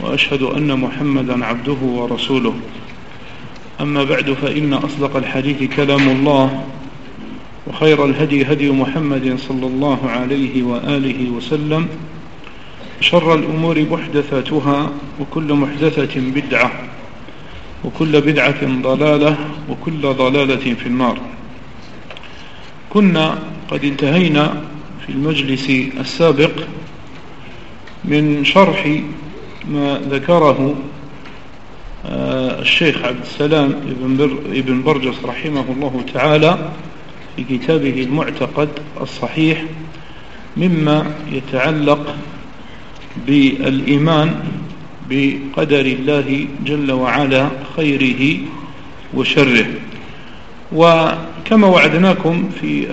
وأشهد أن محمدا عبده ورسوله. أما بعد فإن أصدق الحديث كلام الله وخير الهدي هدي محمد صلى الله عليه وآله وسلم شر الأمور محدثاتها وكل محدثة بدعة وكل بدعة ضلالة وكل ضلالة في النار. كنا قد انتهينا في المجلس السابق من شرح ما ذكره آه، الشيخ عبد السلام ابن برجس رحمه الله تعالى في كتابه المعتقد الصحيح مما يتعلق بالإيمان بقدر الله جل وعلا خيره وشره. وكما وعدناكم في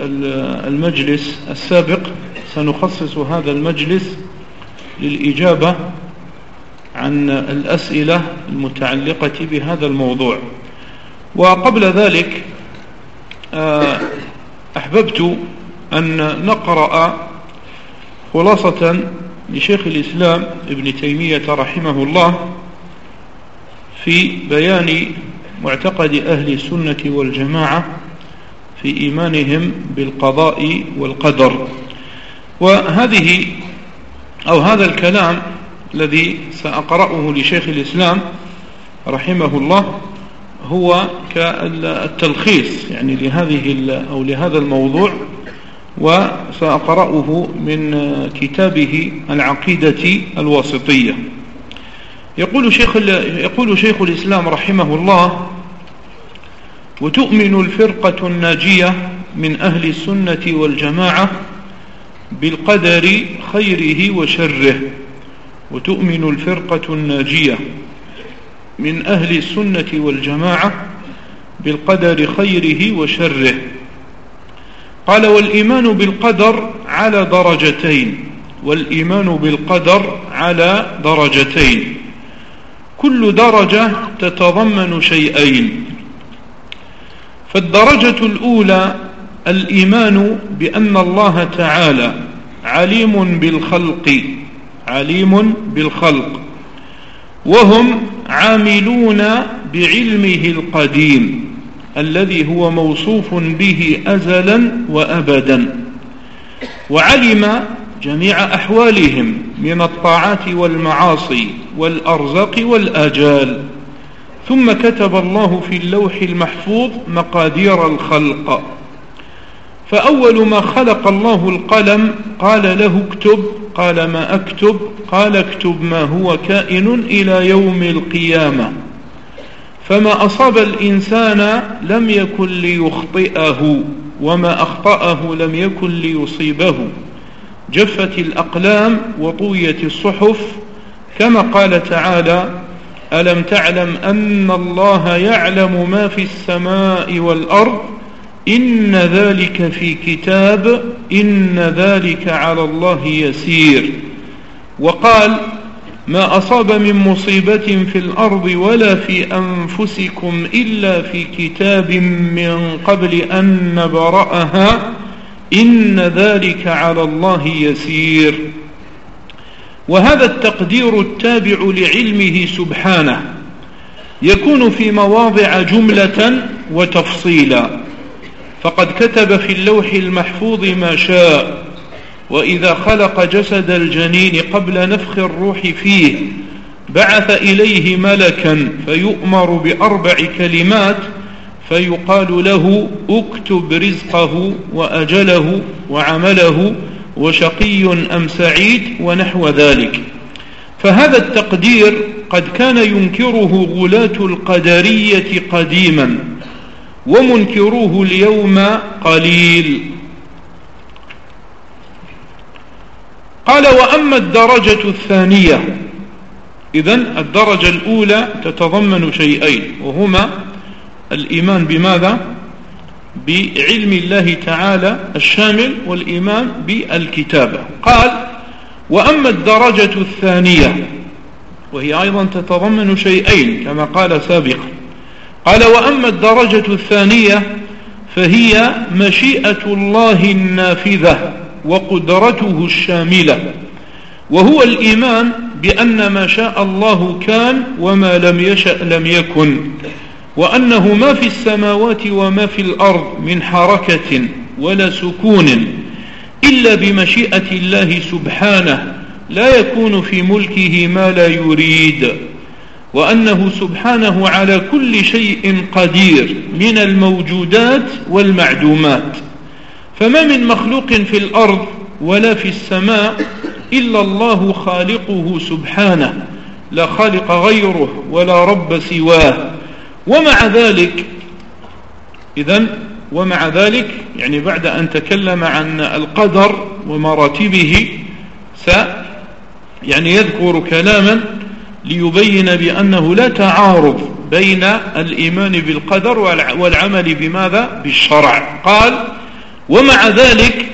المجلس السابق سنخصص هذا المجلس للإجابة عن الأسئلة المتعلقة بهذا الموضوع. وقبل ذلك آه، أحببت أن نقرأ خلاصة لشيخ الإسلام ابن تيمية رحمه الله في بيان معتقد أهل السنة والجماعة في إيمانهم بالقضاء والقدر. وهذه أو هذا الكلام الذي سأقرأه لشيخ الإسلام رحمه الله هو كالتلخيص يعني لهذه أو لهذا الموضوع وسأقرأه من كتابه العقيدة الواسطية. يقول شيخ, يقول شيخ الإسلام رحمه الله وتؤمن الفرقة الناجية من أهل السنة والجماعة بالقدر خيره وشره. وتؤمن الفرقة الناجية من أهل السنة والجماعة بالقدر خيره وشره. قال والإيمان بالقدر على درجتين والإيمان بالقدر على درجتين. كل درجة تتضمن شيئين. فالدرجة الأولى الإيمان بأن الله تعالى عليم بالخلق عليم بالخلق وهم عاملون بعلمه القديم الذي هو موصوف به أزلا وأبدا وعلم جميع أحوالهم من الطاعات والمعاصي والأرزاق والآجال. ثم كتب الله في اللوح المحفوظ مقادير الخلق. فأول ما خلق الله القلم قال له اكتب قال ما أكتب قال اكتب ما هو كائن إلى يوم القيامة. فما أصاب الإنسان لم يكن ليخطئه وما أخطأه لم يكن ليصيبه. جفت الأقلام وطويت الصحف كما قال تعالى ألم تعلم أن الله يعلم ما في السماء والأرض؟ إن ذلك في كتاب إن ذلك على الله يسير. وقال ما أصاب من مصيبة في الأرض ولا في أنفسكم إلا في كتاب من قبل أن نبرأها إن ذلك على الله يسير. وهذا التقدير التابع لعلمه سبحانه يكون في مواضع جملة وتفصيلا. فقد كتب في اللوح المحفوظ ما شاء وإذا خلق جسد الجنين قبل نفخ الروح فيه بعث إليه ملكا فيؤمر بأربع كلمات فيقال له اكتب رزقه وأجله وعمله وشقي أم سعيد ونحو ذلك. فهذا التقدير قد كان ينكره غلاة القدرية قديما. ومنكروه اليوم قليل. قال وأما الدرجة الثانية إذا الدرجة الأولى تتضمن شيئين وهما الإيمان بماذا؟ بعلم الله تعالى الشامل والإيمان بالكتابة قال وأما الدرجة الثانية وهي أيضا تتضمن شيئين كما قال سابقا. قال وأما الدرجة الثانية فهي مشيئة الله النافذة وقدرته الشاملة وهو الإيمان بأن ما شاء الله كان وما لم يشأ لم يكن وأنه ما في السماوات وما في الأرض من حركة ولا سكون إلا بمشيئة الله سبحانه لا يكون في ملكه ما لا يريد. وأنه سبحانه على كل شيء قدير من الموجودات والمعدومات. فما من مخلوق في الأرض ولا في السماء إلا الله خالقه سبحانه لا خالق غيره ولا رب سواه. ومع ذلك إذا ومع ذلك يعني بعد أن تكلم عن القدر ومراتبه س يعني يذكر كلاما ليبين بأنه لا تعارض بين الإيمان بالقدر والعمل بماذا؟ بالشرع. قال ومع ذلك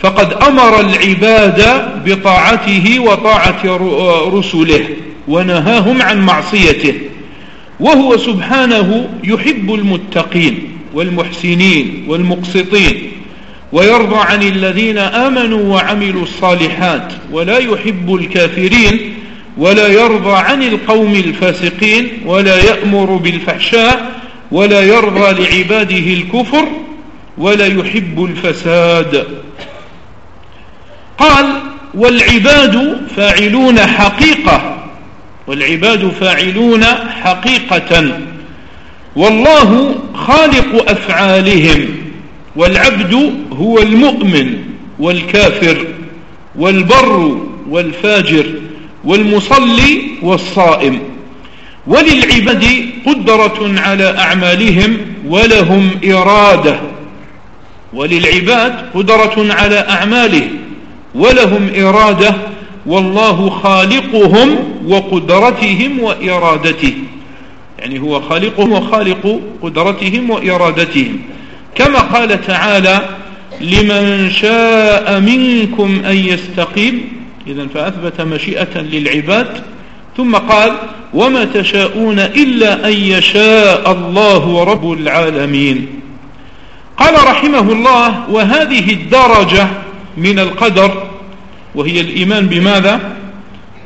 فقد أمر العباد بطاعته وطاعة رسله ونهاهم عن معصيته وهو سبحانه يحب المتقين والمحسنين والمقسطين ويرضى عن الذين آمنوا وعملوا الصالحات ولا يحب الكافرين ولا يرضى عن القوم الفاسقين ولا يأمر بالفحشاء ولا يرضى لعباده الكفر ولا يحب الفساد. قال والعباد فاعلون حقيقة والعباد فاعلون حقيقة والله خالق أفعالهم والعبد هو المؤمن والكافر والبر والفاجر. والمصلي والصائم. وللعباد قدرة على أعمالهم ولهم إرادة. وللعباد قدرة على أعمالهم ولهم إرادة. والله خالقهم وقدرتهم وإرادتهم يعني هو خالقهم وخالق قدرتهم وإرادتهم. كما قال تعالى لمن شاء منكم أن يستقيم إذا فأثبت مشيئة للعباد ثم قال وما تشاءون إلا أن يشاء الله رب العالمين. قال رحمه الله وهذه الدرجة من القدر وهي الإيمان بماذا؟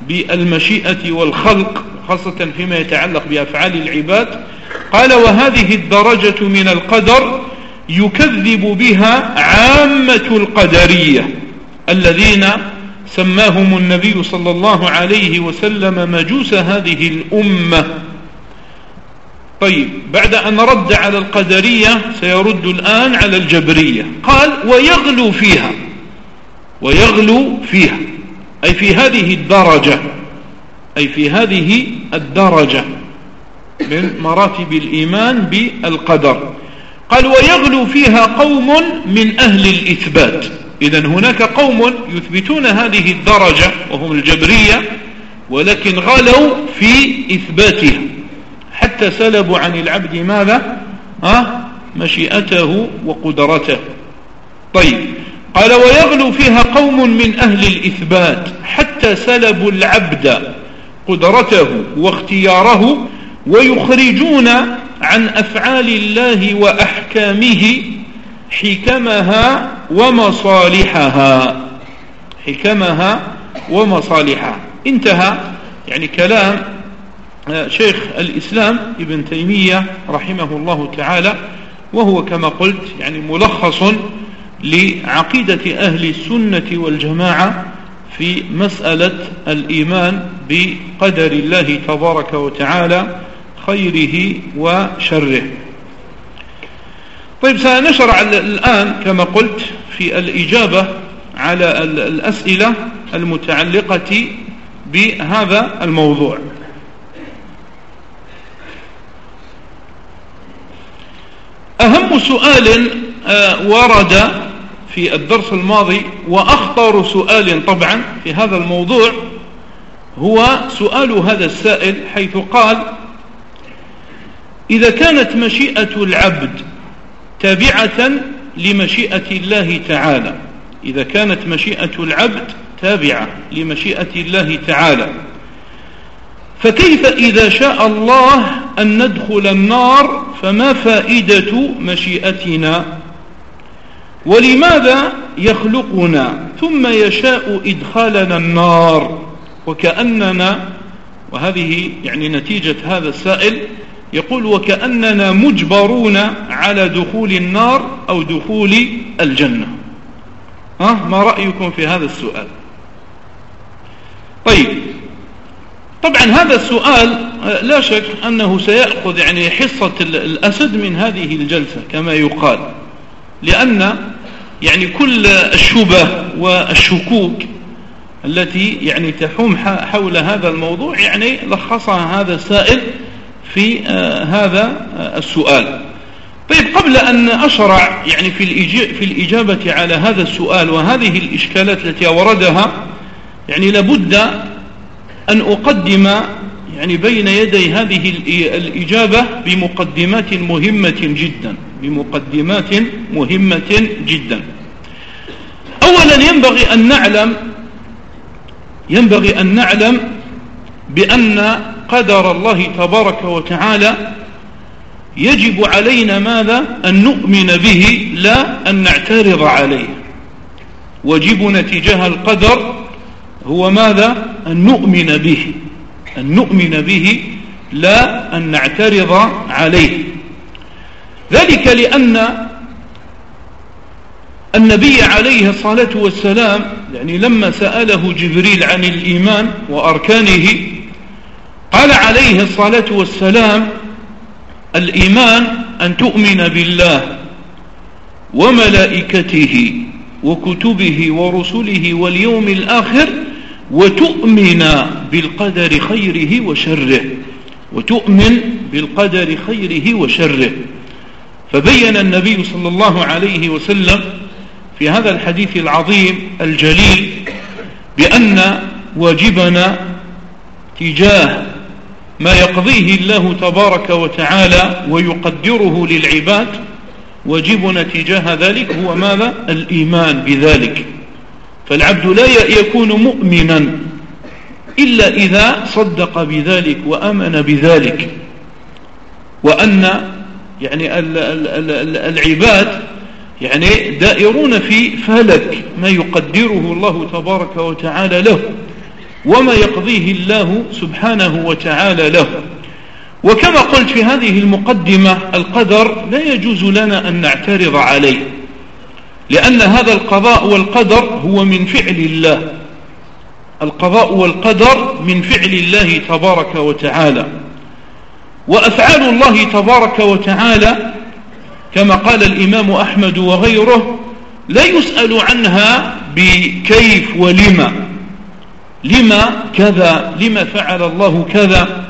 بالمشيئة والخلق خاصة فيما يتعلق بأفعال العباد. قال وهذه الدرجة من القدر يكذب بها عامة القدرية الذين سماهم النبي صلى الله عليه وسلم مجوس هذه الأمة. طيب بعد أن رد على القدرية سيرد الآن على الجبرية. قال ويغلو فيها. ويغلو فيها. أي في هذه الدرجة. أي في هذه الدرجة من مراتب الإيمان بالقدر. قال ويغلو فيها قوم من أهل الإثبات. إذا هناك قوم يثبتون هذه الدرجة وهم الجبرية ولكن غلوا في إثباتها. حتى سلبوا عن العبد ماذا؟ أه؟ مشيئته وقدرته. طيب. قال ويغلو فيها قوم من أهل الإثبات. حتى سلبوا العبد قدرته واختياره ويخرجون عن أفعال الله وأحكامه حكمها ومصالحها. حكمها ومصالحها. انتهى. يعني كلام آه، شيخ الإسلام ابن تيمية رحمه الله تعالى وهو كما قلت يعني ملخص لعقيدة أهل السنة والجماعة في مسألة الإيمان بقدر الله تبارك وتعالى خيره وشره. طيب سنشرع الآن كما قلت في الإجابة على الأسئلة المتعلقة بهذا الموضوع. أهم سؤال آه، ورد في الدرس الماضي وأخطر سؤال طبعا في هذا الموضوع هو سؤال هذا السائل حيث قال إذا كانت مشيئة العبد تابعة لمشيئة الله تعالى. إذا كانت مشيئة العبد تابعة لمشيئة الله تعالى. فكيف إذا شاء الله أن ندخل النار فما فائدة مشيئتنا؟ ولماذا يخلقنا ثم يشاء إدخالنا النار وكأننا؟ وهذه يعني نتيجة هذا السائل يقول وكأننا مجبرون على دخول النار أو دخول الجنة. ها؟ ما رأيكم في هذا السؤال؟ طيب. طبعا هذا السؤال لا شك أنه سيأخذ يعني حصة الأسد من هذه الجلسة كما يقال. لأن يعني كل الشبه والشكوك التي يعني تحوم حول هذا الموضوع يعني لخصها هذا السائل في آه، هذا آه، السؤال. طيب قبل أن أشرع يعني في, في الإجابة على هذا السؤال وهذه الإشكالات التي أوردها يعني لابد أن أقدم يعني بين يدي هذه الإجابة بمقدمات مهمة جدا. بمقدمات مهمة جدا. أولا ينبغي أن نعلم ينبغي أن نعلم بأن قدر الله تبارك وتعالى يجب علينا ماذا؟ أن نؤمن به لا أن نعترض عليه. وجبنا تجاه القدر هو ماذا؟ أن نؤمن به. أن نؤمن به لا أن نعترض عليه. ذلك لأن النبي عليه الصلاة والسلام يعني لما سأله جبريل عن الإيمان وأركانه قال عليه الصلاة والسلام الإيمان أن تؤمن بالله وملائكته وكتبه ورسله واليوم الآخر وتؤمن بالقدر خيره وشره وتؤمن بالقدر خيره وشره. فبين النبي صلى الله عليه وسلم في هذا الحديث العظيم الجليل بأن واجبنا تجاه ما يقضيه الله تبارك وتعالى ويقدره للعباد واجبنا تجاه ذلك هو ماذا؟ الإيمان بذلك. فالعبد لا يكون مؤمنا إلا إذا صدق بذلك وأمن بذلك. وأن يعني العباد يعني دائرون في فلك ما يقدره الله تبارك وتعالى له. وما يقضيه الله سبحانه وتعالى له. وكما قلت في هذه المقدمة القدر لا يجوز لنا أن نعترض عليه لأن هذا القضاء والقدر هو من فعل الله. القضاء والقدر من فعل الله تبارك وتعالى. وأفعال الله تبارك وتعالى كما قال الإمام أحمد وغيره لا يسأل عنها بكيف ولما. لما كذا لما فعل الله كذا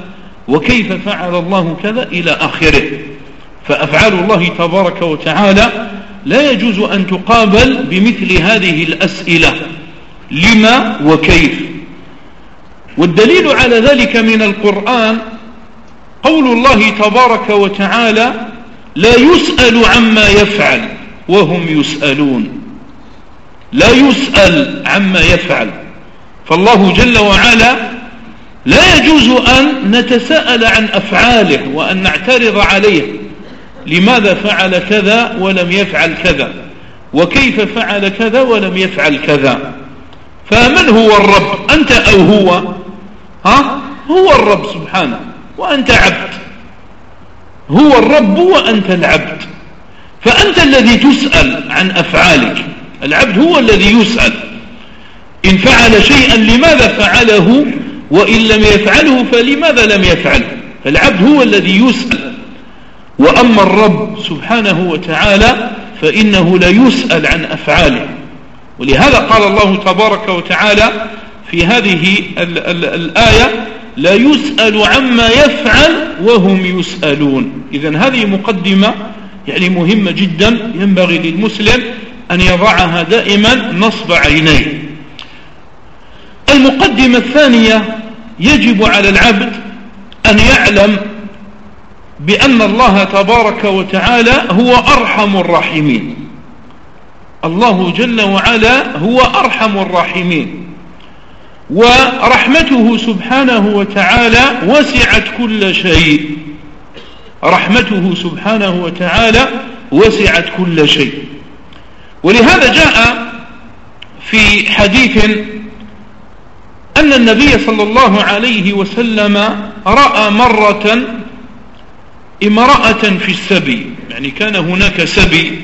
وكيف فعل الله كذا إلى آخره. فأفعال الله تبارك وتعالى لا يجوز أن تقابل بمثل هذه الأسئلة. لما وكيف؟ والدليل على ذلك من القرآن قول الله تبارك وتعالى لا يسأل عما يفعل وهم يسألون. لا يسأل عما يفعل. فالله جل وعلا لا يجوز أن نتساءل عن أفعاله وأن نعترض عليه. لماذا فعل كذا ولم يفعل كذا؟ وكيف فعل كذا ولم يفعل كذا؟ فمن هو الرب؟ أنت أو هو؟ ها؟ هو الرب سبحانه وأنت عبد. هو الرب وأنت العبد. فأنت الذي تسأل عن أفعالك. العبد هو الذي يسأل. إن فعل شيئا لماذا فعله؟ وإن لم يفعله فلماذا لم يفعله؟ العبد هو الذي يسأل. وأما الرب سبحانه وتعالى فإنه لا يسأل عن أفعاله. ولهذا قال الله تبارك وتعالى في هذه ال ال الآية لا يسأل عما يفعل وهم يسألون. إذا هذه مقدمة يعني مهمة جدا ينبغي للمسلم أن يضعها دائما نصب عينيه. المقدمة الثانية يجب على العبد أن يعلم بأن الله تبارك وتعالى هو أرحم الراحمين. الله جل وعلا هو أرحم الراحمين. ورحمته سبحانه وتعالى وسعت كل شيء. رحمته سبحانه وتعالى وسعت كل شيء. ولهذا جاء في حديث أن النبي صلى الله عليه وسلم رأى مرة امرأة في السبي يعني كان هناك سبي.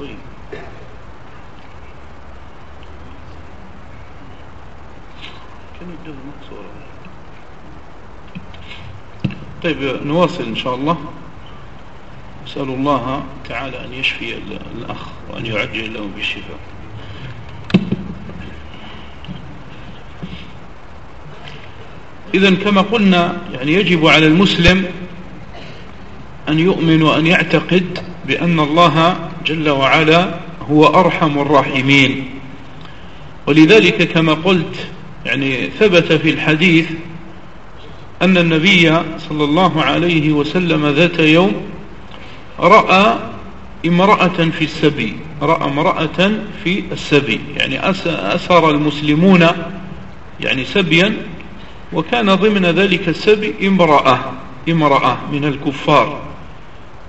طيب. طيب نواصل إن شاء الله. أسأل الله تعالى أن يشفي الأخ وأن يعجل له بالشفاء. إذا كما قلنا يعني يجب على المسلم أن يؤمن وأن يعتقد بأن الله جل وعلا هو أرحم الراحمين. ولذلك كما قلت يعني ثبت في الحديث أن النبي صلى الله عليه وسلم ذات يوم رأى امرأة في السبي رأى امرأة في السبي يعني أسر المسلمون يعني سبيا وكان ضمن ذلك السبي امرأة امرأة من الكفار.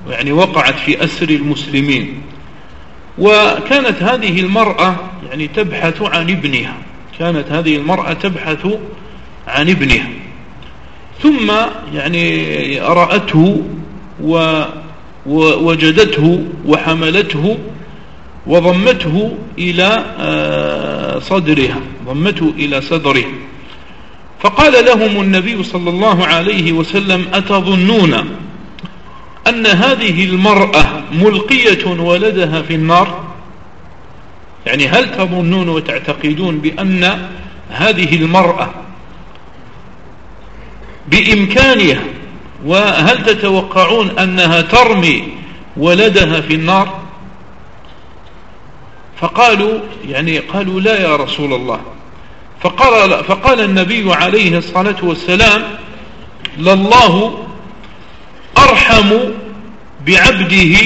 يعني وقعت في أسر المسلمين. وكانت هذه المرأة يعني تبحث عن ابنها. كانت هذه المرأة تبحث عن ابنها. ثم يعني رأته ووجدته وحملته وضمته إلى آه، صدرها. ضمته إلى صدره فقال لهم النبي صلى الله عليه وسلم أتظنون أن هذه المرأة ملقية ولدها في النار؟ يعني هل تظنون وتعتقدون بأن هذه المرأة بإمكانها وهل تتوقعون أنها ترمي ولدها في النار؟ فقالوا يعني قالوا لا يا رسول الله. فقال, فقال النبي عليه الصلاة والسلام لله أرحم بعبده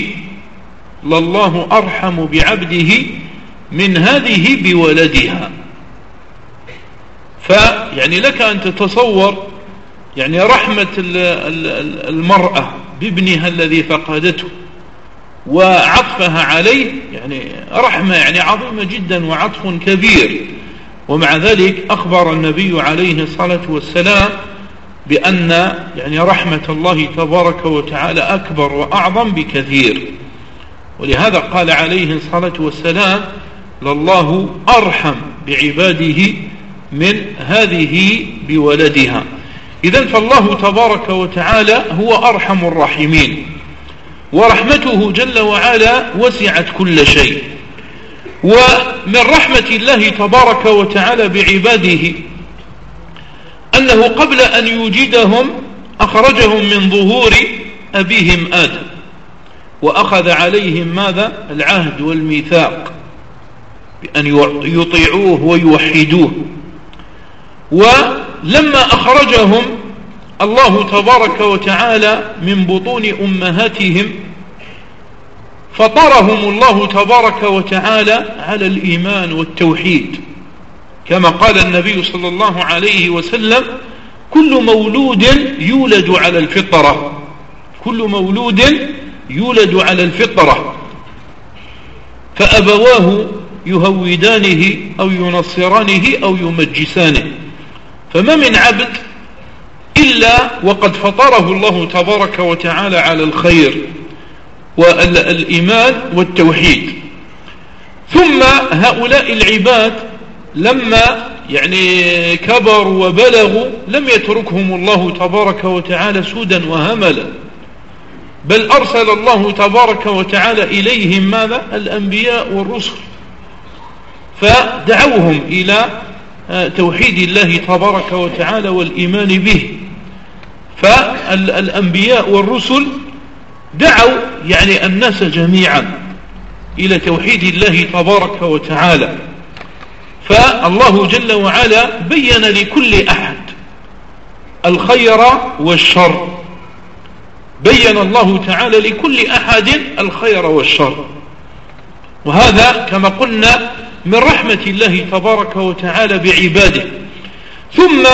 لله أرحم بعبده من هذه بولدها. فيعني لك أن تتصور يعني رحمة المرأة بابنها الذي فقدته وعطفها عليه يعني رحمة يعني عظيمة جدا وعطف كبير. ومع ذلك أخبر النبي عليه الصلاة والسلام بأن يعني رحمة الله تبارك وتعالى أكبر وأعظم بكثير. ولهذا قال عليه الصلاة والسلام لله أرحم بعباده من هذه بولدها. إذا فالله تبارك وتعالى هو أرحم الراحمين ورحمته جل وعلا وسعت كل شيء. ومن رحمة الله تبارك وتعالى بعباده أنه قبل أن يوجدهم أخرجهم من ظهور أبيهم آدم. وأخذ عليهم ماذا؟ العهد والميثاق بأن يطيعوه ويوحدوه. ولما أخرجهم الله تبارك وتعالى من بطون أمهاتهم فطرهم الله تبارك وتعالى على الإيمان والتوحيد. كما قال النبي صلى الله عليه وسلم كل مولود يولد على الفطرة. كل مولود يولد على الفطرة. فأبواه يهودانه أو ينصرانه أو يمجسانه. فما من عبد إلا وقد فطره الله تبارك وتعالى على الخير والإيمان والتوحيد. ثم هؤلاء العباد لما يعني كبروا وبلغوا لم يتركهم الله تبارك وتعالى سودا وهملا. بل أرسل الله تبارك وتعالى إليهم ماذا؟ الأنبياء والرسل. فدعوهم إلى توحيد الله تبارك وتعالى والإيمان به. فالأنبياء والرسل دعوا يعني الناس جميعا إلى توحيد الله تبارك وتعالى. فالله جل وعلا بين لكل أحد الخير والشر. بين الله تعالى لكل أحد الخير والشر. وهذا كما قلنا من رحمة الله تبارك وتعالى بعباده. ثم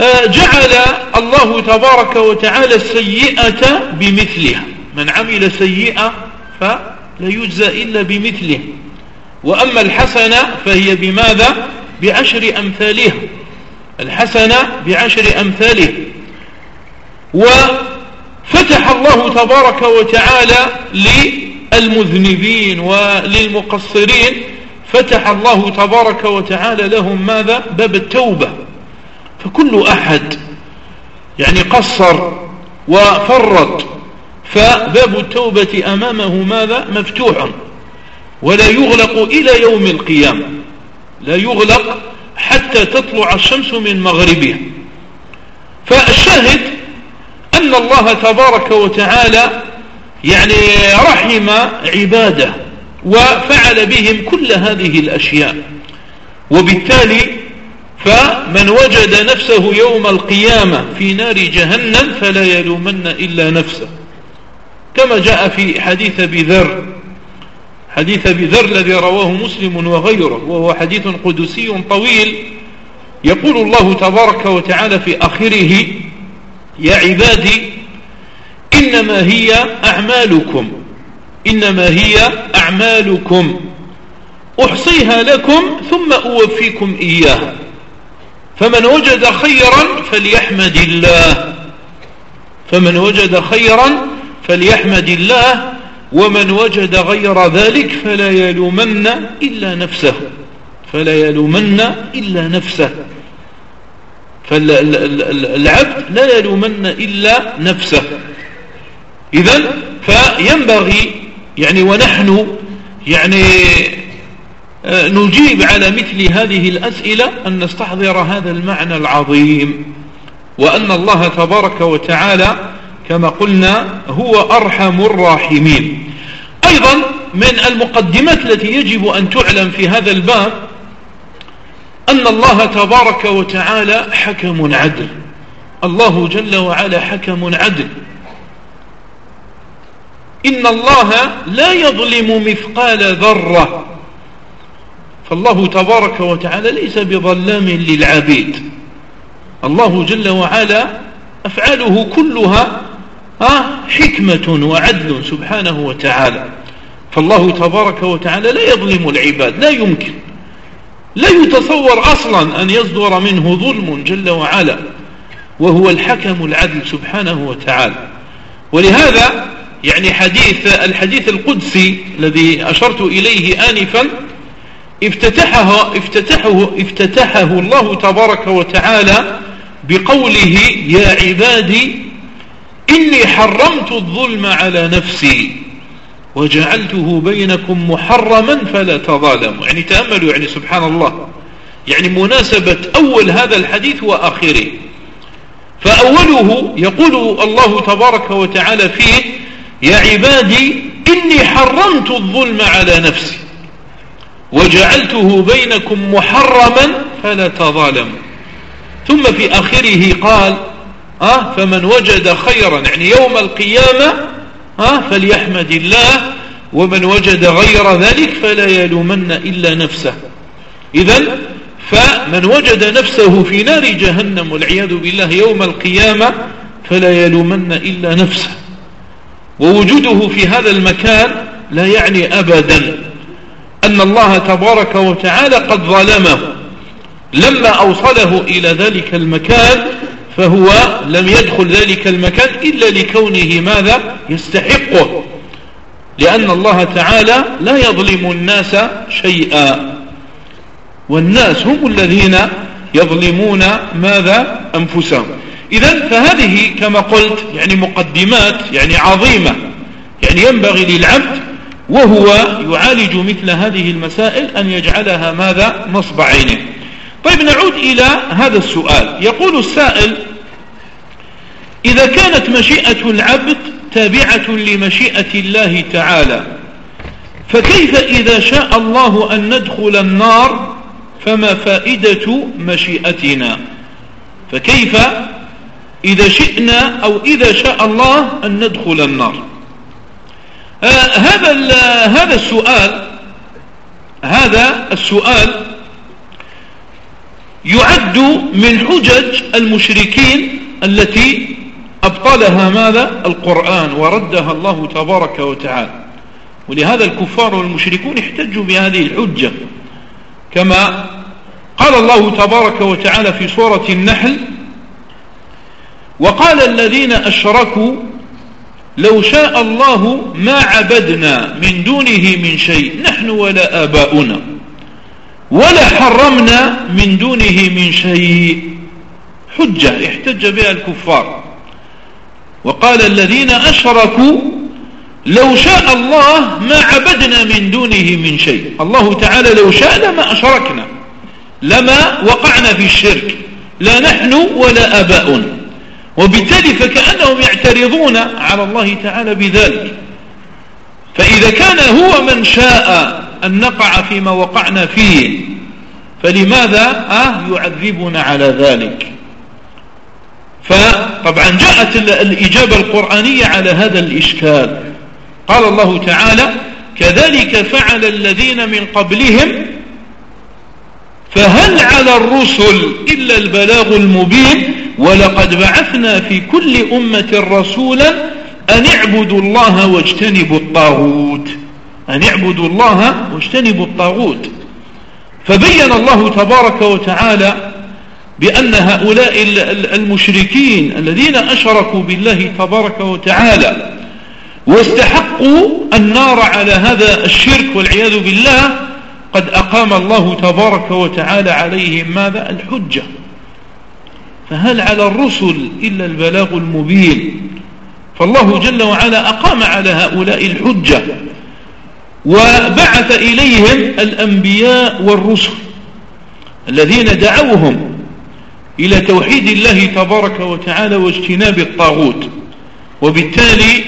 آه، جعل الله تبارك وتعالى السيئة بمثلها. من عمل سيئة فلا يجزى إلا بمثله. وأما الحسنة فهي بماذا؟ بعشر أمثالها. الحسنة بعشر أمثالها. وفتح الله تبارك وتعالى للمذنبين وللمقصرين. فتح الله تبارك وتعالى لهم ماذا؟ باب التوبة. فكل أحد يعني قصر وفرط فباب التوبة أمامه ماذا؟ مفتوح. ولا يغلق إلى يوم القيامة. لا يغلق حتى تطلع الشمس من مغربها. فالشاهد أن الله تبارك وتعالى يعني رحم عباده وفعل بهم كل هذه الأشياء. وبالتالي فمن وجد نفسه يوم القيامة في نار جهنم فلا يلومن إلا نفسه. كما جاء في حديث بذر حديث بذر الذي رواه مسلم وغيره وهو حديث قدسي طويل. يقول الله تبارك وتعالى في آخره يا عبادي إنما هي أعمالكم إنما هي أعمالكم أحصيها لكم ثم أوفيكم إياها فمن وجد خيرا فليحمد الله فمن وجد خيرا فليحمد الله ومن وجد غير ذلك فلا يلومن إلا نفسه. فلا يلومن إلا نفسه. فالعبد لا يلومن إلا نفسه. إذا فينبغي يعني ونحن يعني آه، نجيب على مثل هذه الأسئلة أن نستحضر هذا المعنى العظيم. وأن الله تبارك وتعالى كما قلنا هو أرحم الراحمين. أيضا من المقدمات التي يجب أن تعلم في هذا الباب أن الله تبارك وتعالى حكم عدل. الله جل وعلا حكم عدل. إن الله لا يظلم مثقال ذرة. فالله تبارك وتعالى ليس بظلام للعبيد. الله جل وعلا أفعاله كلها حكمة وعدل سبحانه وتعالى. فالله تبارك وتعالى لا يظلم العباد لا يمكن. لا يتصور أصلا أن يصدر منه ظلم جل وعلا. وهو الحكم العدل سبحانه وتعالى. ولهذا يعني حديث الحديث القدسي الذي أشرت إليه آنفا افتتحه, افتتحه, افتتحه الله تبارك وتعالى بقوله يا عبادي إني حرمت الظلم على نفسي وجعلته بينكم محرما فلا تظالموا. يعني تأملوا يعني سبحان الله. يعني مناسبة أول هذا الحديث وآخره. فأوله يقول الله تبارك وتعالى فيه يا عبادي إني حرمت الظلم على نفسي وجعلته بينكم محرما فلا تظالموا. ثم في آخره قال آه فمن وجد خيرا يعني يوم القيامة آه فليحمد الله ومن وجد غير ذلك فلا يلومن إلا نفسه. إذا فمن وجد نفسه في نار جهنم والعياذ بالله يوم القيامة فلا يلومن إلا نفسه. ووجوده في هذا المكان لا يعني أبدا. أن الله تبارك وتعالى قد ظلمه. لما أوصله إلى ذلك المكان فهو لم يدخل ذلك المكان إلا لكونه ماذا؟ يستحقه. لأن الله تعالى لا يظلم الناس شيئا. والناس هم الذين يظلمون ماذا؟ أنفسهم. إذا فهذه كما قلت يعني مقدمات يعني عظيمة. يعني ينبغي للعبد وهو يعالج مثل هذه المسائل أن يجعلها ماذا؟ نصب عينه. طيب نعود إلى هذا السؤال. يقول السائل إذا كانت مشيئة العبد تابعة لمشيئة الله تعالى فكيف إذا شاء الله أن ندخل النار فما فائدة مشيئتنا؟ فكيف إذا شئنا أو إذا شاء الله أن ندخل النار؟ آه هذا هذا السؤال هذا السؤال يعد من حجج المشركين التي أبطلها ماذا؟ القرآن وردها الله تبارك وتعالى. ولهذا الكفار والمشركون احتجوا بهذه الحجة. كما قال الله تبارك وتعالى في سورة النحل وقال الذين أشركوا لو شاء الله ما عبدنا من دونه من شيء نحن ولا آباؤنا. ولا حرمنا من دونه من شيء. حجة احتج بها الكفار. وقال الذين أشركوا لو شاء الله ما عبدنا من دونه من شيء. الله تعالى لو شاء لما أشركنا لما وقعنا في الشرك. لا نحن ولا أباؤنا. وبالتالي فكأنهم يعترضون على الله تعالى بذلك. فإذا كان هو من شاء أن نقع فيما وقعنا فيه فلماذا؟ آه يعذبنا على ذلك. فطبعا جاءت الإجابة القرآنية على هذا الإشكال. قال الله تعالى كذلك فعل الذين من قبلهم فهل على الرسل إلا البلاغ المبين؟ ولقد بعثنا في كل أمة رسولا أن اعبدوا الله واجتنبوا الطاغوت. أن اعبدوا الله واجتنبوا الطاغوت. فبين الله تبارك وتعالى بأن هؤلاء المشركين الذين أشركوا بالله تبارك وتعالى واستحقوا النار على هذا الشرك والعياذ بالله قد أقام الله تبارك وتعالى عليهم ماذا؟ الحجة. فهل على الرسل إلا البلاغ المبين؟ فالله جل وعلا أقام على هؤلاء الحجة وبعث إليهم الأنبياء والرسل الذين دعوهم إلى توحيد الله تبارك وتعالى واجتناب الطاغوت. وبالتالي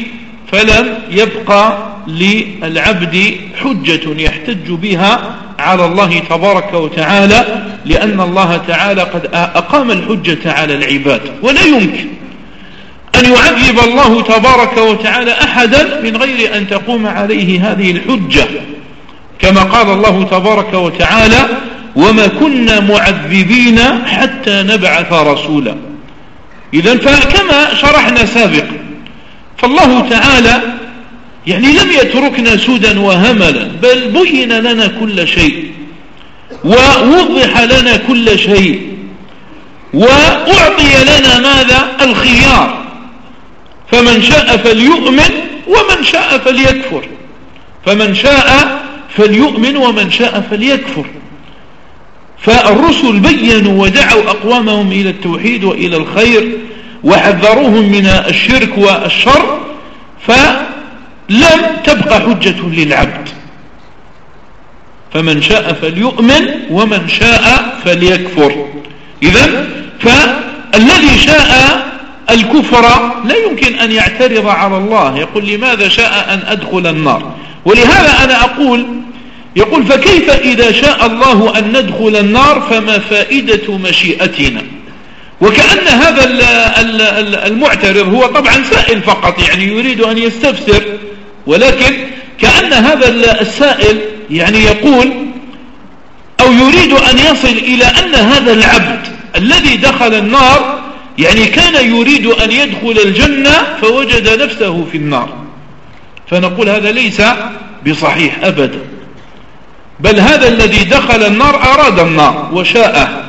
فلم يبقى للعبد حجة يحتج بها على الله تبارك وتعالى لأن الله تعالى قد أقام الحجة على العباد. ولا يمكن أن يعذب الله تبارك وتعالى أحدا من غير أن تقوم عليه هذه الحجة. كما قال الله تبارك وتعالى وما كنا معذبين حتى نبعث رسولا. إذا فكما شرحنا سابقا فالله تعالى يعني لم يتركنا سودا وهملا بل بين لنا كل شيء ووضح لنا كل شيء وأعطي لنا ماذا؟ الخيار. فمن شاء فليؤمن ومن شاء فليكفر. فمن شاء فليؤمن ومن شاء فليكفر. فالرسل بينوا ودعوا أقوامهم إلى التوحيد وإلى الخير وحذروهم من الشرك والشر فلم تبقى حجة للعبد. فمن شاء فليؤمن ومن شاء فليكفر. إذا فالذي شاء الكفر لا يمكن أن يعترض على الله. يقول لماذا شاء أن أدخل النار؟ ولهذا أنا أقول يقول فكيف إذا شاء الله أن ندخل النار فما فائدة مشيئتنا؟ وكأن هذا المعترض هو طبعا سائل فقط يعني يريد أن يستفسر ولكن كأن هذا السائل يعني يقول أو يريد أن يصل إلى أن هذا العبد الذي دخل النار يعني كان يريد أن يدخل الجنة فوجد نفسه في النار. فنقول هذا ليس بصحيح أبدا. بل هذا الذي دخل النار أراد النار وشاءه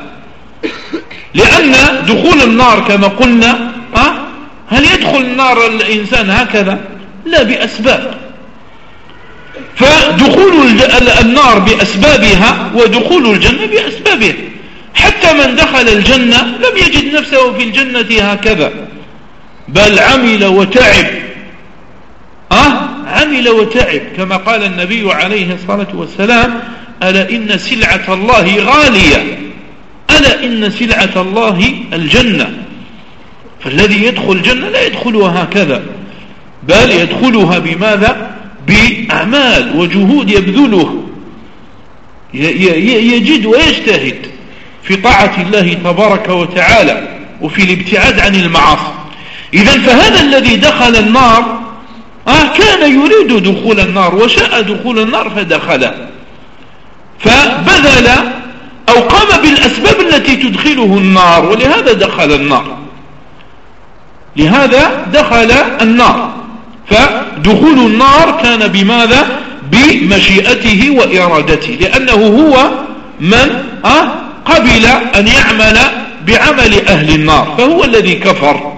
لأن دخول النار كما قلنا؟ هل يدخل النار الإنسان هكذا؟ لا بأسباب. فدخول النار بأسبابها ودخول الجنة بأسبابها. حتى من دخل الجنة لم يجد نفسه في الجنة هكذا. بل عمل وتعب؟ عمل وتعب كما قال النبي عليه الصلاة والسلام ألا إن سلعة الله غالية ألا إن سلعة الله الجنة. فالذي يدخل الجنة لا يدخلها هكذا بل يدخلها بماذا؟ بأعمال وجهود يبذله. يجد ويجتهد في طاعة الله تبارك وتعالى وفي الابتعاد عن المعاصي. إذا فهذا الذي دخل النار آه كان يريد دخول النار وشاء دخول النار فدخل. فبذل أو قام بالأسباب التي تدخله النار ولهذا دخل النار. لهذا دخل النار. فدخول النار كان بماذا؟ بمشيئته وإرادته لأنه هو من آه قبل أن يعمل بعمل أهل النار. فهو الذي كفر.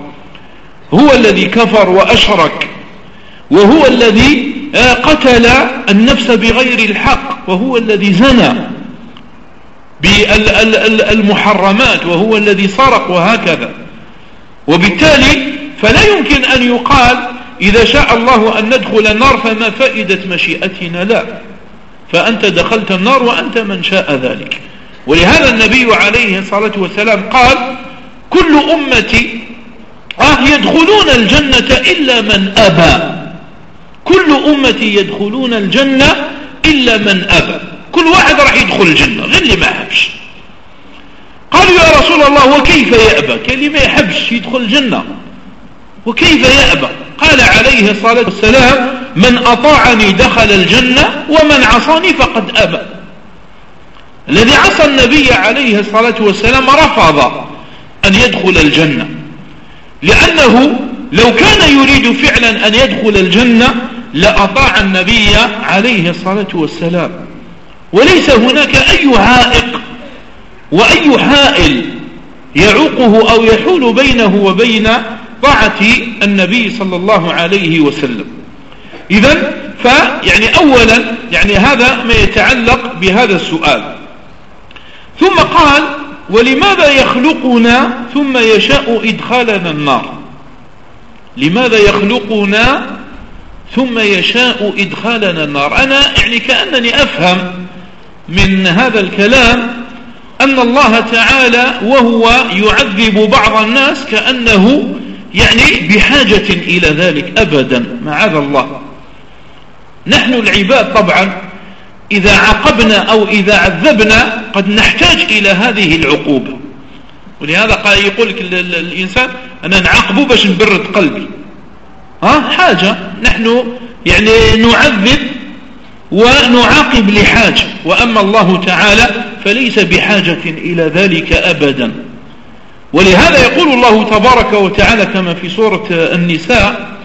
هو الذي كفر وأشرك. وهو الذي آه، قتل النفس بغير الحق وهو الذي زنى بالمحرمات وهو الذي سرق وهكذا. وبالتالي فلا يمكن أن يقال إذا شاء الله أن ندخل النار فما فائدة مشيئتنا لا. فأنت دخلت النار وأنت من شاء ذلك. ولهذا النبي عليه الصلاة والسلام قال كل أمتي آه يدخلون الجنة إلا من أبى. كل أمتي يدخلون الجنة إلا من أبى. كل واحد راح يدخل الجنة غير اللي ما يحبش. قالوا يا رسول الله وكيف يأبى؟ كان ما يحبش يدخل الجنة. وكيف يأبى؟ قال عليه الصلاة والسلام من أطاعني دخل الجنة ومن عصاني فقد أبى. الذي عصى النبي عليه الصلاة والسلام رفض أن يدخل الجنة. لأنه لو كان يريد فعلا أن يدخل الجنة لأطاع النبي عليه الصلاة والسلام. وليس هناك أي عائق وأي حائل يعوقه أو يحول بينه وبين طاعة النبي صلى الله عليه وسلم. إذا فيعني أولا يعني هذا ما يتعلق بهذا السؤال. ثم قال ولماذا يخلقنا ثم يشاء إدخالنا النار؟ لماذا يخلقنا ثم يشاء إدخالنا النار. أنا يعني كأنني أفهم من هذا الكلام أن الله تعالى وهو يعذب بعض الناس كأنه يعني بحاجة إلى ذلك أبدا. معاذ الله. نحن العباد طبعا إذا عاقبنا أو إذا عذبنا قد نحتاج إلى هذه العقوبة. ولهذا قال يقول لك الإنسان أنا نعاقبه باش نبرد قلبي. حاجة. نحن يعني نعذب ونعاقب لحاجة. وأما الله تعالى فليس بحاجة إلى ذلك أبدا. ولهذا يقول الله تبارك وتعالى كما في سورة النساء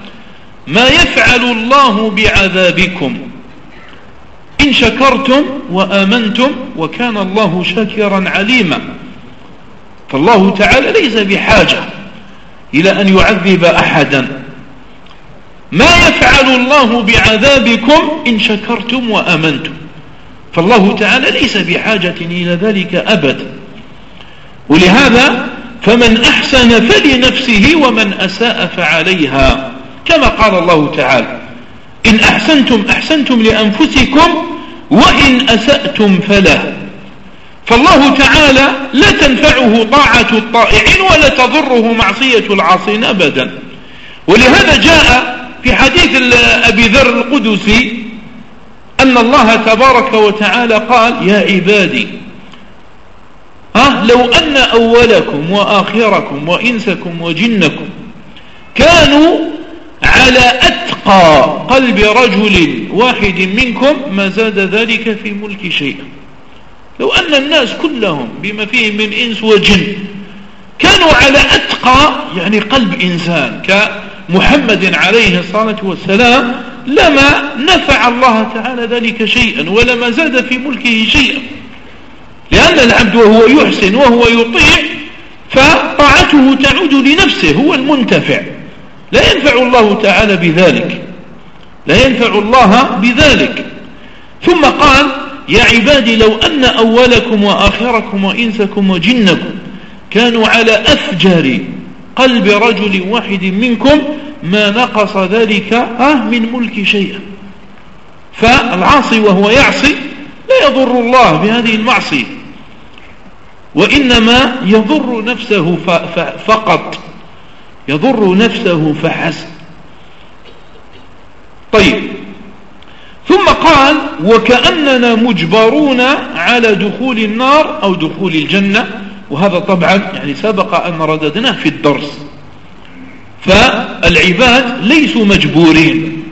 ما يفعل الله بعذابكم إن شكرتم وآمنتم وكان الله شاكرا عليما. فالله تعالى ليس بحاجة إلى أن يعذب أحدا. ما يفعل الله بعذابكم إن شكرتم وآمنتم. فالله تعالى ليس بحاجة إلى ذلك أبدا ولهذا فمن أحسن فلنفسه ومن أساء فعليها. كما قال الله تعالى إن أحسنتم أحسنتم لأنفسكم وإن أسأتم فلا فالله تعالى لا تنفعه طاعة الطائعين ولا تضره معصية العاصين أبدا. ولهذا جاء في حديث أبي ذر القدسي أن الله تبارك وتعالى قال يا عبادي أه لو أن أولكم وآخركم وإنسكم وجنكم كانوا على أتقى قلب رجل واحد منكم ما زاد ذلك في ملك شيئا لو أن الناس كلهم بما فيهم من إنس وجن كانوا على أتقى يعني قلب إنسان كمحمد عليه الصلاة والسلام لما نفع الله تعالى ذلك شيئا ولما زاد في ملكه شيئا. لأن العبد وهو يحسن وهو يطيع فطاعته تعود لنفسه هو المنتفع. لا ينفع الله تعالى بذلك. لا ينفع الله بذلك. ثم قال يا عبادي لو أن أولكم وآخركم وإنسكم وجنكم كانوا على أفجر قلب رجل واحد منكم ما نقص ذلك من ملك شيئا. فالعاصي وهو يعصي لا يضر الله بهذه المعصية. وإنما يضر نفسه فقط. يضر نفسه فحسب. طيب. ثم قال وكأننا مجبرون على دخول النار أو دخول الجنة. وهذا طبعا يعني سبق أن رددناه في الدرس. فالعباد ليسوا مجبورين.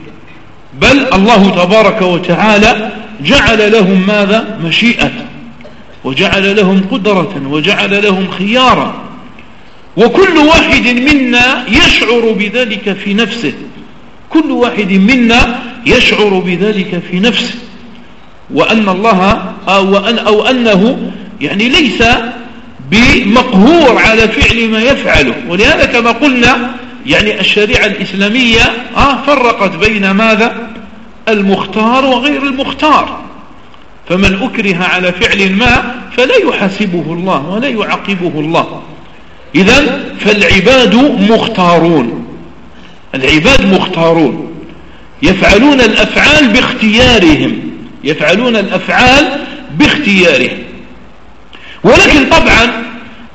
بل الله تبارك وتعالى جعل لهم ماذا؟ مشيئة. وجعل لهم قدرة وجعل لهم خيارا وكل واحد منا يشعر بذلك في نفسه. كل واحد منا يشعر بذلك في نفسه. وأن الله أو, أن أو أنه يعني ليس بمقهور على فعل ما يفعله ولهذا كما قلنا يعني الشريعة الإسلامية آه فرقت بين ماذا؟ المختار وغير المختار. فمن أكره على فعل ما فلا يحاسبه الله ولا يعاقبه الله. إذا فالعباد مختارون. العباد مختارون. يفعلون الأفعال باختيارهم. يفعلون الأفعال باختيارهم. ولكن طبعا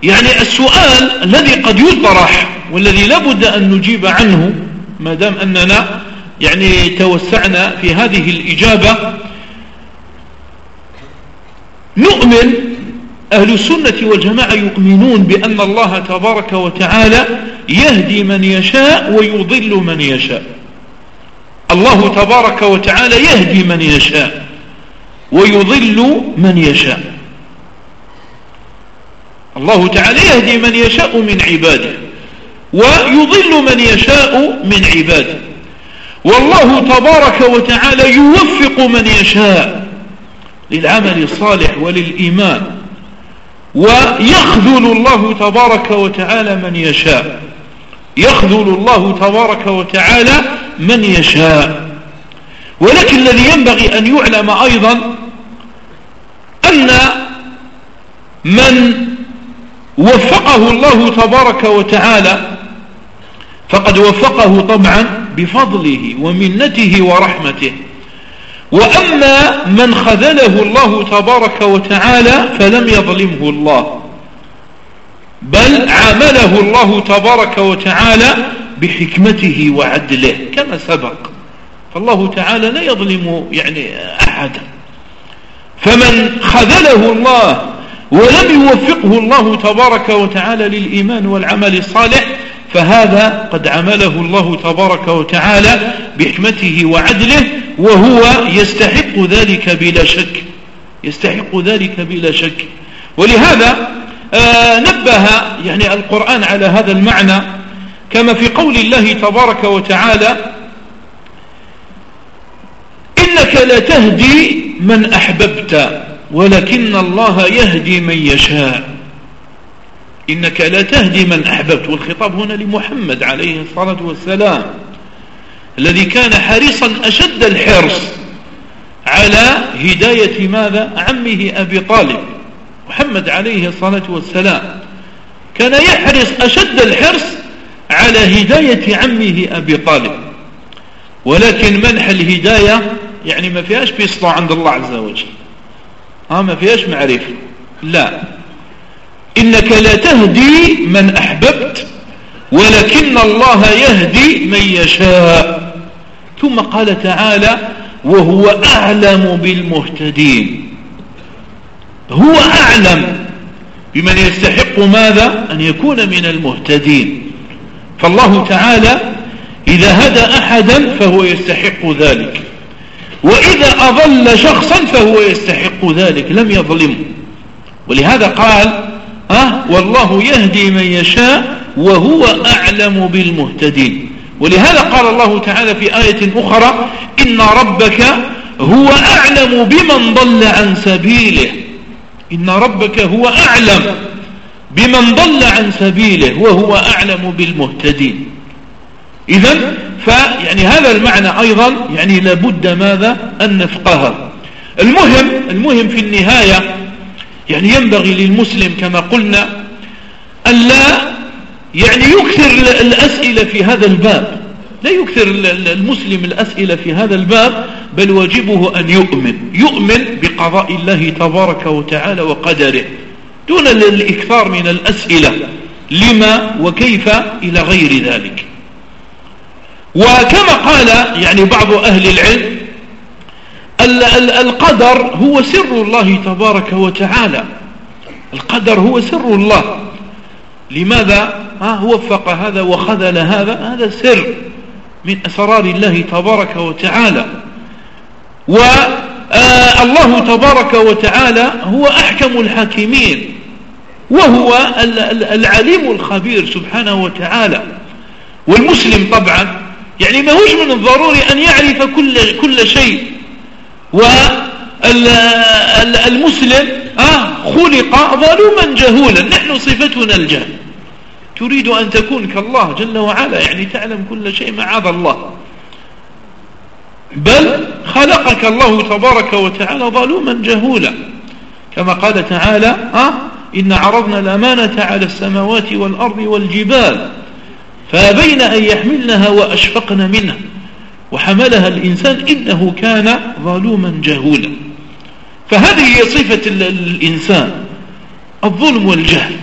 يعني السؤال الذي قد يطرح والذي لابد أن نجيب عنه ما دام أننا يعني توسعنا في هذه الإجابة نؤمن أهل السنة والجماعة يؤمنون بأن الله تبارك وتعالى يهدي من يشاء ويضل من يشاء. الله تبارك وتعالى يهدي من يشاء ويضل من يشاء. الله تعالى يهدي من يشاء من عباده ويضل من يشاء من عباده والله تبارك وتعالى يوفق من يشاء للعمل الصالح وللإيمان ويخذل الله تبارك وتعالى من يشاء يخذل الله تبارك وتعالى من يشاء ولكن الذي ينبغي أن يعلم أيضا أن من وفقه الله تبارك وتعالى فقد وفقه طبعا بفضله ومنته ورحمته. وأما من خذله الله تبارك وتعالى فلم يظلمه الله بل عامله الله تبارك وتعالى بحكمته وعدله كما سبق. فالله تعالى لا يظلم يعني أحدا. فمن خذله الله ولم يوفقه الله تبارك وتعالى للإيمان والعمل الصالح فهذا قد عمله الله تبارك وتعالى بحكمته وعدله وهو يستحق ذلك بلا شك يستحق ذلك بلا شك. ولهذا آه نبه يعني القرآن على هذا المعنى كما في قول الله تبارك وتعالى إنك لتهدي من أحببت. ولكن الله يهدي من يشاء. إنك لا تهدي من أحببت. والخطاب هنا لمحمد عليه الصلاة والسلام الذي كان حريصا أشد الحرص على هداية ماذا؟ عمه أبي طالب. محمد عليه الصلاة والسلام كان يحرص أشد الحرص على هداية عمه أبي طالب. ولكن منح الهداية يعني ما فيهاش بيسطع عند الله عز وجل. ها ما فيهاش معرفة؟ لا. إنك لا تهدي من أحببت ولكن الله يهدي من يشاء. ثم قال تعالى وهو أعلم بالمهتدين. هو أعلم بمن يستحق ماذا؟ أن يكون من المهتدين. فالله تعالى إذا هدى أحدا فهو يستحق ذلك. وإذا أضل شخصا فهو يستحق ذلك لم يظلمه. ولهذا قال أه والله يهدي من يشاء وهو أعلم بالمهتدين. ولهذا قال الله تعالى في آية أخرى إن ربك هو أعلم بمن ضل عن سبيله. إن ربك هو أعلم بمن ضل عن سبيله وهو أعلم بالمهتدين. إذا فيعني هذا المعنى أيضا يعني لابد ماذا أن نفقهه. المهم المهم في النهاية يعني ينبغي للمسلم كما قلنا أن لا يعني يكثر الأسئلة في هذا الباب. لا يكثر المسلم الأسئلة في هذا الباب بل واجبه أن يؤمن. يؤمن بقضاء الله تبارك وتعالى وقدره. دون الإكثار من الأسئلة. لما وكيف إلى غير ذلك. وكما قال يعني بعض أهل العلم القدر هو سر الله تبارك وتعالى. القدر هو سر الله. لماذا؟ ها وفق هذا وخذل هذا هذا سر من أسرار الله تبارك وتعالى. والله تبارك وتعالى هو أحكم الحاكمين وهو العليم الخبير سبحانه وتعالى. والمسلم طبعا يعني ما هوش من الضروري أن يعرف كل, كل شيء. والمسلم آه خلق ظلوما جهولا. نحن صفتنا الجهل. تريد أن تكون كالله جل وعلا يعني تعلم كل شيء معاذ الله. بل خلقك الله تبارك وتعالى ظلوما جهولا. كما قال تعالى آه إن عرضنا الأمانة على السماوات والأرض والجبال. فأبين أن يحملنها وأشفقن منها. وحملها الإنسان إنه كان ظلوما جهولا. فهذه هي صفة الإنسان الظلم والجهل.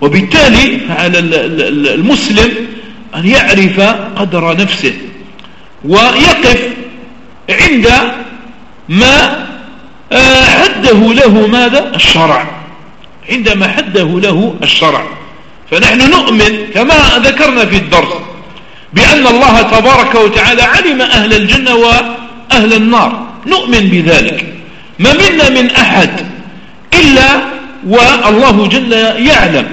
وبالتالي على المسلم أن يعرف قدر نفسه ويقف عند ما آه، حده له ماذا؟ الشرع. عندما حده له الشرع. فنحن نؤمن كما ذكرنا في الدرس بأن الله تبارك وتعالى علم أهل الجنة وأهل النار. نؤمن بذلك. ما منا من أحد إلا والله جل يعلم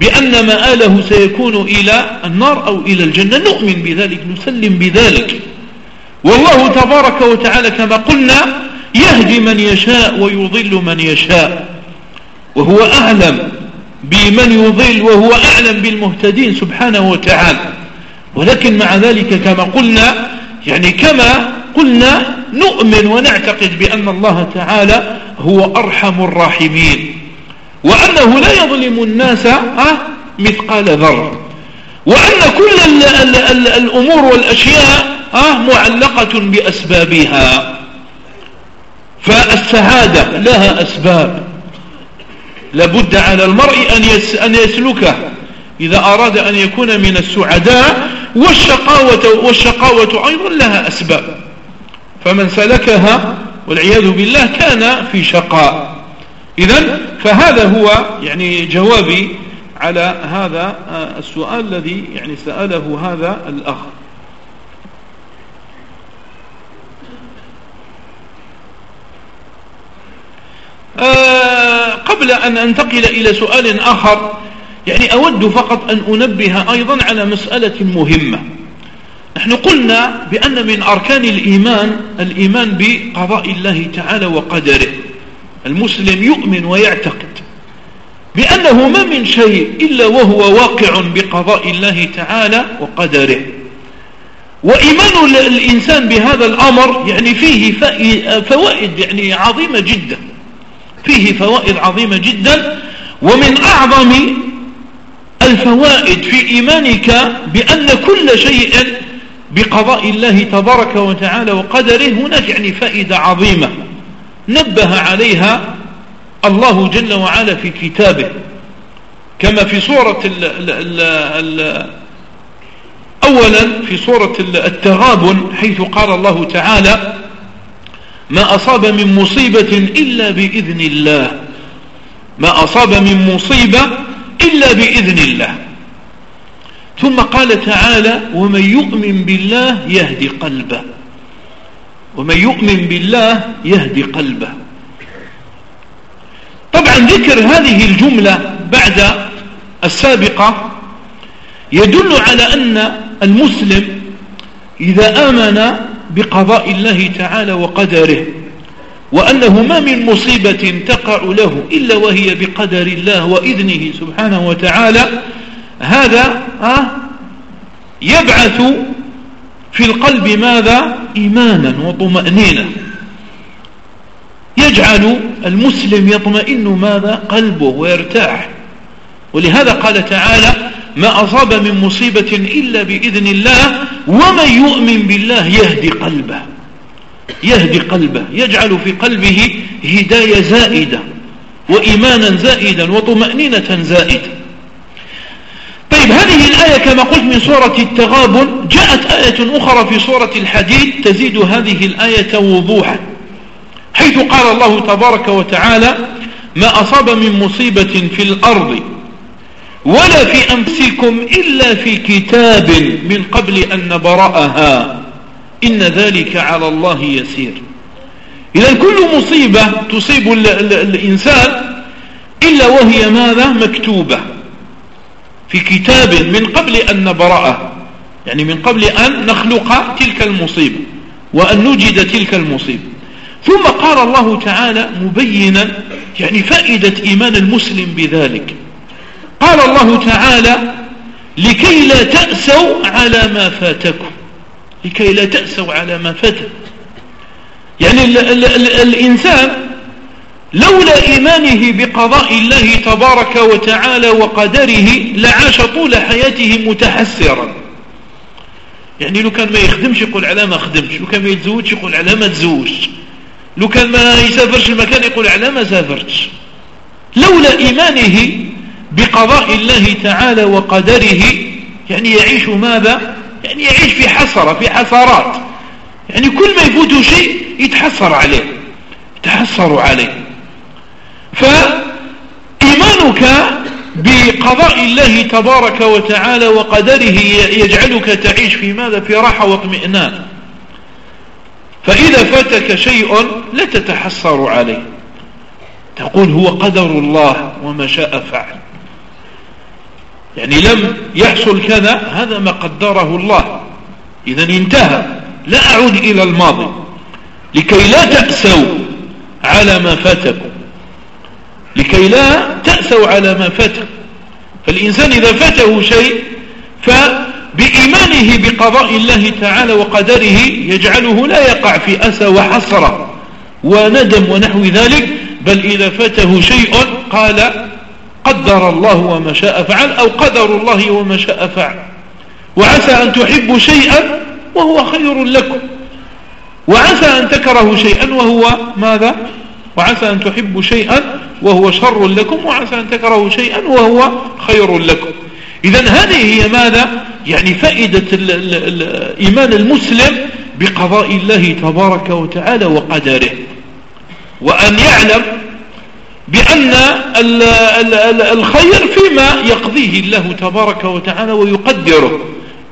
بأن مآله سيكون إلى النار أو إلى الجنة. نؤمن بذلك نسلم بذلك. والله تبارك وتعالى كما قلنا يهدي من يشاء ويضل من يشاء وهو أعلم. بمن يضل وهو أعلم بالمهتدين سبحانه وتعالى. ولكن مع ذلك كما قلنا يعني كما قلنا نؤمن ونعتقد بأن الله تعالى هو أرحم الراحمين. وأنه لا يظلم الناس مثقال ذر وأن كل ال ال ال الأمور والأشياء معلقة بأسبابها. فالسعادة لها أسباب. لابد على المرء أن يسلكه. إذا أراد أن يكون من السعداء والشقاوة, والشقاوة أيضا لها أسباب. فمن سلكها والعياذ بالله كان في شقاء. إذا فهذا هو يعني جوابي على هذا السؤال الذي يعني سأله هذا الأخ. قبل أن أنتقل إلى سؤال آخر يعني أود فقط أن أنبه أيضا على مسألة مهمة. نحن قلنا بأن من أركان الإيمان الإيمان بقضاء الله تعالى وقدره. المسلم يؤمن ويعتقد بأنه ما من شيء إلا وهو واقع بقضاء الله تعالى وقدره. وإيمان الإنسان بهذا الأمر يعني فيه فوائد يعني عظيمة جدا. فيه فوائد عظيمة جدا ومن أعظم الفوائد في إيمانك بأن كل شيء بقضاء الله تبارك وتعالى وقدره هناك يعني فائدة عظيمة. نبه عليها الله جل وعلا في كتابه كما في سورة ال ال ال ال أولا في سورة التغابن حيث قال الله تعالى ما أصاب من مصيبة إلا بإذن الله. ما أصاب من مصيبة إلا بإذن الله. ثم قال تعالى ومن يؤمن بالله يهدي قلبه. ومن يؤمن بالله يهدي قلبه. طبعا ذكر هذه الجملة بعد السابقة يدل على أن المسلم إذا آمن بقضاء الله تعالى وقدره وأنه ما من مصيبة تقع له إلا وهي بقدر الله وإذنه سبحانه وتعالى. هذا يبعث في القلب ماذا؟ إيمانا وطمأنينة. يجعل المسلم يطمئن ماذا؟ قلبه ويرتاح. ولهذا قال تعالى ما أصاب من مصيبة إلا بإذن الله ومن يؤمن بالله يهدي قلبه. يهدي قلبه يجعل في قلبه هداية زائدة وإيمانا زائدا وطمأنينة زائدة. طيب هذه الآية كما قلت من سورة التغابن جاءت آية أخرى في سورة الحديد تزيد هذه الآية وضوحا. حيث قال الله تبارك وتعالى ما أصاب من مصيبة في الأرض ولا في أنفسكم إلا في كتاب من قبل أن نبرأها. إن ذلك على الله يسير. إذا كل مصيبة تصيب الإنسان إلا وهي ماذا؟ مكتوبة. في كتاب من قبل أن نبرأه يعني من قبل أن نخلق تلك المصيبة وأن نجد تلك المصيبة. ثم قال الله تعالى مبينا يعني فائدة إيمان المسلم بذلك. قال الله تعالى لكي لا تأسوا على ما فاتكم. لكي لا تأسوا على ما فاتكم. يعني ال ال ال الإنسان لولا إيمانه بقضاء الله تبارك وتعالى وقدره لعاش طول حياته متحسرا. يعني لو كان ما يخدمش يقول على ما خدمش لو كان ما يتزوجش يقول على ما تزوجش لو كان ما يسافرش المكان يقول على ما سافرتش لولا إيمانه بقضاء الله تعالى وقدره يعني يعيش ماذا؟ يعني يعيش في حسرة في حسرات. يعني كل ما يفوته شيء يتحسر عليه يتحسر عليه. فإيمانك بقضاء الله تبارك وتعالى وقدره يجعلك تعيش في ماذا؟ في راحة واطمئنان. فإذا فاتك شيء لا تتحسر عليه. تقول هو قدر الله وما شاء فعل. يعني لم يحصل كذا هذا ما قدره الله. إذا انتهى. لا أعود إلى الماضي. لكي لا تأسوا على ما فاتكم. لكي لا تأسوا على ما فاتكم. فالإنسان إذا فاته شيء فبإيمانه بقضاء الله تعالى وقدره يجعله لا يقع في أسى وحسرة وندم ونحو ذلك. بل إذا فاته شيء قال قدر الله وما شاء فعل أو قدر الله وما شاء فعل. وعسى أن تحبوا شيئا وهو خير لكم. وعسى أن تكرهوا شيئا وهو ماذا؟ وعسى أن تحبوا شيئا وهو شر لكم. وعسى أن تكرهوا شيئا وهو خير لكم. إذا هذه هي ماذا؟ يعني فائدة إيمان المسلم بقضاء الله تبارك وتعالى وقدره. وأن يعلم بأن الخير فيما يقضيه الله تبارك وتعالى ويقدره.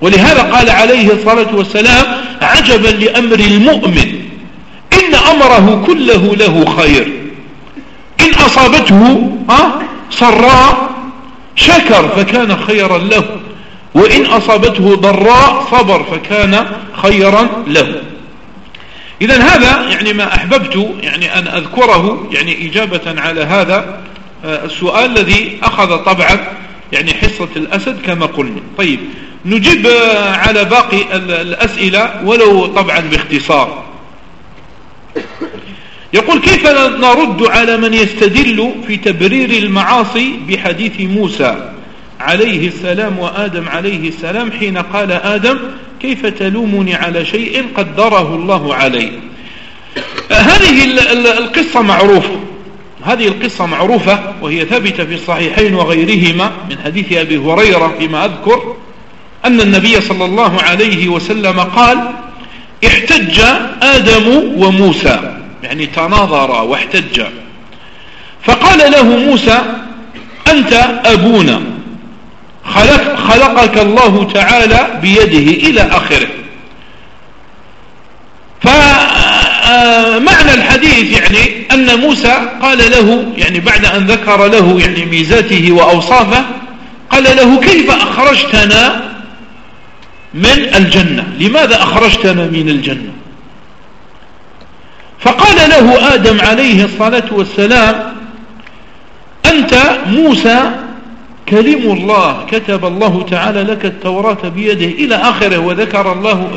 ولهذا قال عليه الصلاة والسلام عجبا لأمر المؤمن. إن أمره كله له خير. إن أصابته سراء شكر فكان خيرا له. وإن أصابته ضراء صبر فكان خيرا له. إذا هذا يعني ما أحببت يعني أن أذكره يعني إجابة على هذا آه، السؤال الذي أخذ طبعا يعني حصة الأسد كما قلنا. طيب نجيب آه، على باقي الأسئلة ولو طبعا باختصار. يقول كيف نرد على من يستدل في تبرير المعاصي بحديث موسى عليه السلام وآدم عليه السلام حين قال آدم كيف تلومني على شيء قدره الله علي؟ هذه القصة معروفة. هذه القصة معروفة وهي ثابتة في الصحيحين وغيرهما من حديث أبي هريرة فيما أذكر أن النبي صلى الله عليه وسلم قال احتج آدم وموسى. يعني تناظرا واحتجا فقال له موسى أنت أبونا. خلق خلقك الله تعالى بيده إلى آخره. فمعنى الحديث يعني أن موسى قال له يعني بعد أن ذكر له يعني ميزاته وأوصافه قال له كيف أخرجتنا من الجنة؟ لماذا أخرجتنا من الجنة؟ فقال له آدم عليه الصلاة والسلام أنت موسى كلم الله كتب الله تعالى لك التوراة بيده إلى آخره وذكر الله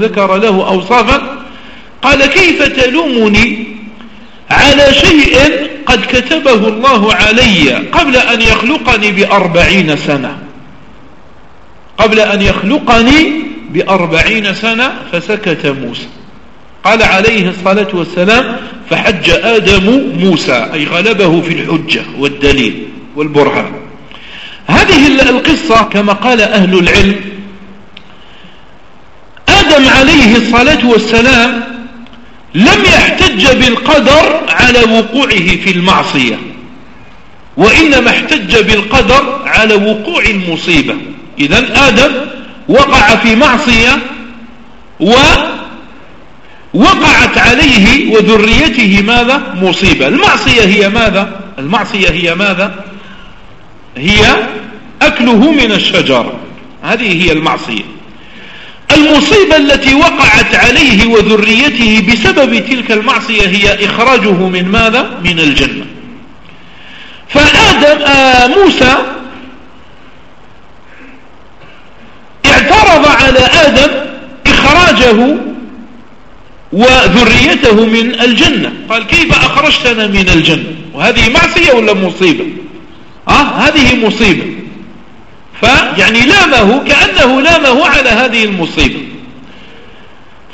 ذكر له أوصافا. قال كيف تلومني على شيء قد كتبه الله علي قبل أن يخلقني بأربعين سنة؟ قبل أن يخلقني بأربعين سنة فسكت موسى. قال عليه الصلاة والسلام فحج آدم موسى أي غلبه في الحجة والدليل والبرهان. هذه القصة كما قال أهل العلم آدم عليه الصلاة والسلام لم يحتج بالقدر على وقوعه في المعصية وإنما احتج بالقدر على وقوع المصيبة. إذا آدم وقع في معصية ووقعت عليه وذريته ماذا؟ مصيبة. المعصية هي ماذا؟ المعصية هي ماذا؟ هي أكله من الشجر. هذه هي المعصية. المصيبة التي وقعت عليه وذريته بسبب تلك المعصية هي إخراجه من ماذا؟ من الجنة. فآدم آه موسى اعترض على آدم إخراجه وذريته من الجنة. قال كيف أخرجتنا من الجنة؟ وهذه معصية ولا مصيبة؟ آه هذه مصيبة. فيعني لامه كأنه لامه على هذه المصيبة.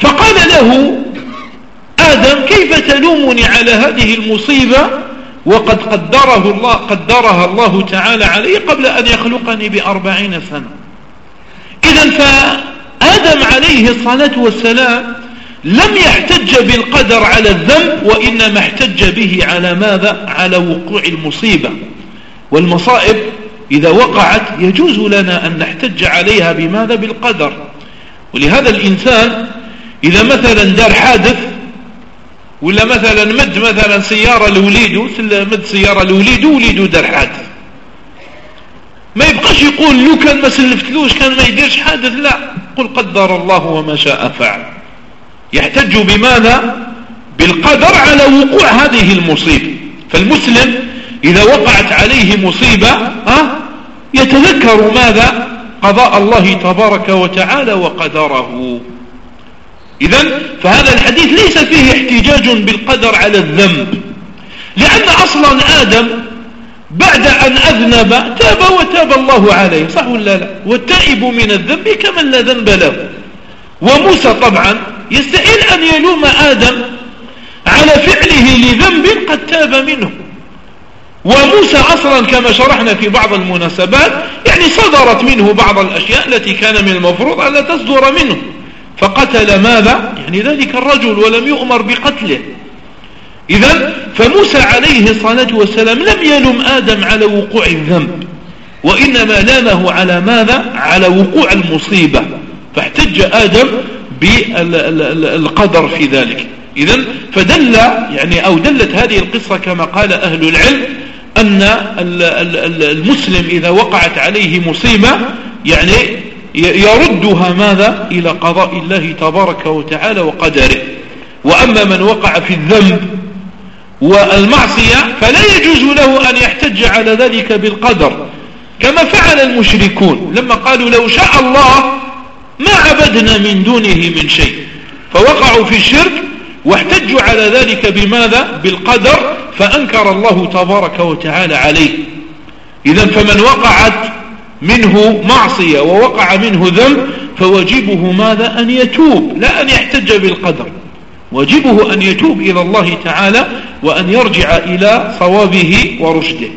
فقال له آدم كيف تلومني على هذه المصيبة؟ وقد قدره الله قدرها الله تعالى علي قبل أن يخلقني بأربعين سنة. إذا فآدم عليه الصلاة والسلام لم يحتج بالقدر على الذنب وإنما احتج به على ماذا؟ على وقوع المصيبة. والمصائب إذا وقعت يجوز لنا أن نحتج عليها بماذا؟ بالقدر. ولهذا الإنسان إذا مثلا دار حادث ولا مثلا مد مثلا سيارة لوليده مد سيارة لوليده وليده دار حادث. ما يبقاش يقول لو كان ما سلفتلوش كان ما يديرش حادث لا. قل قدر الله وما شاء فعل. يحتج بماذا؟ بالقدر على وقوع هذه المصيبة. فالمسلم إذا وقعت عليه مصيبة ها؟ يتذكر ماذا؟ قضاء الله تبارك وتعالى وقدره. إذا فهذا الحديث ليس فيه احتجاج بالقدر على الذنب. لأن أصلا آدم بعد أن أذنب تاب وتاب الله عليه صح ولا لا؟ والتائب من الذنب كمن لا ذنب له. وموسى طبعا يستحيل أن يلوم آدم على فعله لذنب قد تاب منه. وموسى أصلا كما شرحنا في بعض المناسبات يعني صدرت منه بعض الأشياء التي كان من المفروض ألا تصدر منه. فقتل ماذا؟ يعني ذلك الرجل ولم يؤمر بقتله. إذا فموسى عليه الصلاة والسلام لم يلم آدم على وقوع الذنب وإنما لامه على ماذا؟ على وقوع المصيبة. فاحتج آدم بالقدر في ذلك. إذا فدل يعني أو دلت هذه القصة كما قال أهل العلم أن المسلم إذا وقعت عليه مصيبة يعني يردها ماذا؟ إلى قضاء الله تبارك وتعالى وقدره. وأما من وقع في الذنب والمعصية فلا يجوز له أن يحتج على ذلك بالقدر. كما فعل المشركون لما قالوا لو شاء الله ما عبدنا من دونه من شيء فوقعوا في الشرك واحتجوا على ذلك بماذا؟ بالقدر فأنكر الله تبارك وتعالى عليه. إذا فمن وقعت منه معصية ووقع منه ذنب فواجبه ماذا؟ أن يتوب لا أن يحتج بالقدر. واجبه أن يتوب إلى الله تعالى وأن يرجع إلى صوابه ورشده.